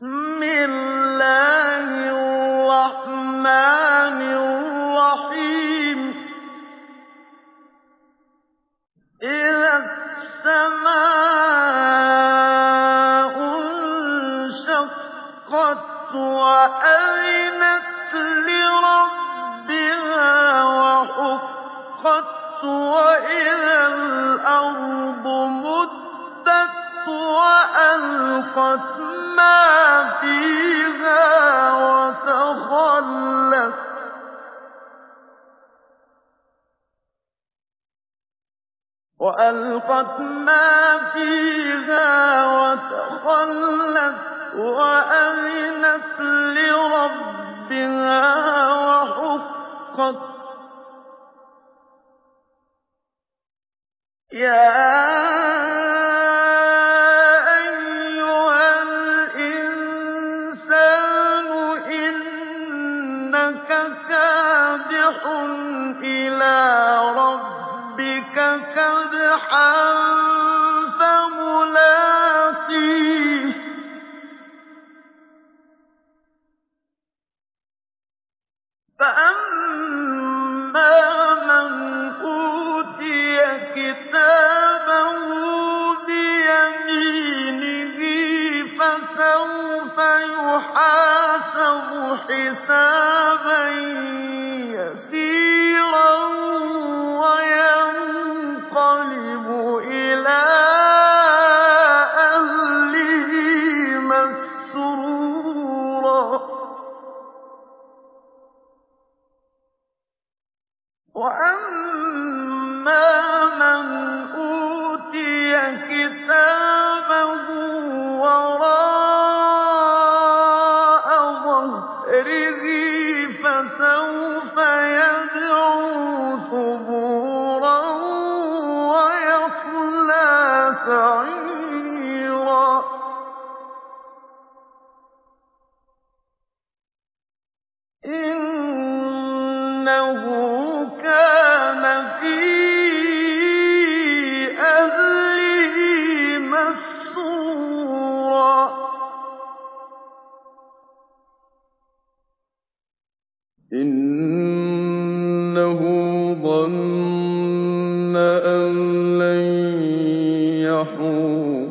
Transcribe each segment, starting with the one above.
بِسْمِ الرَّحْمَٰنِ الرَّحِيمِ. إِذَا السَّمَاءُ انشَقَّتْ لِرَبِّهَا وَحُقَّتْ وَإِذَا الْأَرْضُ مُدَّتْ وَأَلْقَتْ مَا فِيهَا وَتَخَلَّتْ. وَأَذِنَتْ لِرَبِّهَا وَحُقَّتْ. فَأَمَّا مَنْ أُوتِيَ كِتَابَهُ بِيَمِينِهِ فَسَوْفَ يُحَاسَبُ وَأَمَّا مَنْ أُوتِيَ كِتَابَهُ وَرَاءَ ظَهْرِهِ فَسَوْفَ يَدْعُو ثُبُورًا وَيَصْلَىٰ سَعِيرًا. إِنَّهُ إِنَّهُ ظَنَّ أَن لَّن يَحُورَ.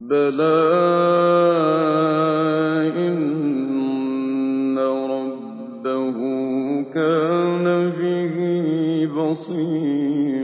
بَلَىٰ إِنَّ رَبَّهُ كَانَ بِهِ بَصِيرًا.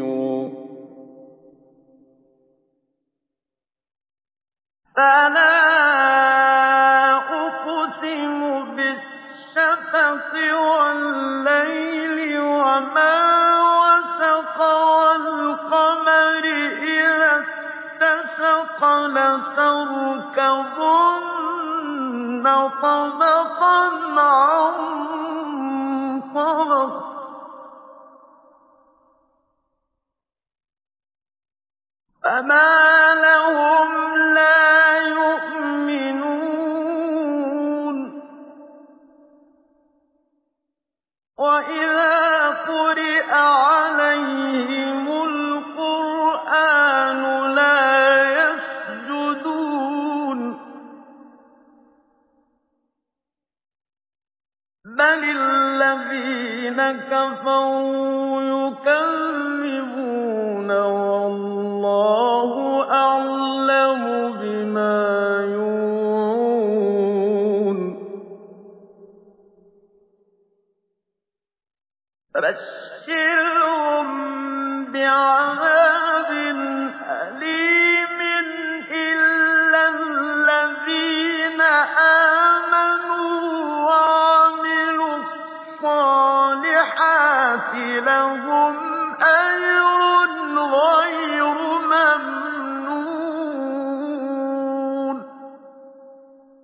لَتَرْكَبُنَّ طَبَقًا عَن طَبَقٍ فَمَا لَهُمْ لَا يُؤْمِنُونَ وَإِذَا بَلِ الَّذِينَ كَفَرُوا يُكَذِّبُونَ وَاللَّهُ أَعْلَمُ بِمَا يُوعُونَ. فَبَشِّرْهُم بِعَذَابٍ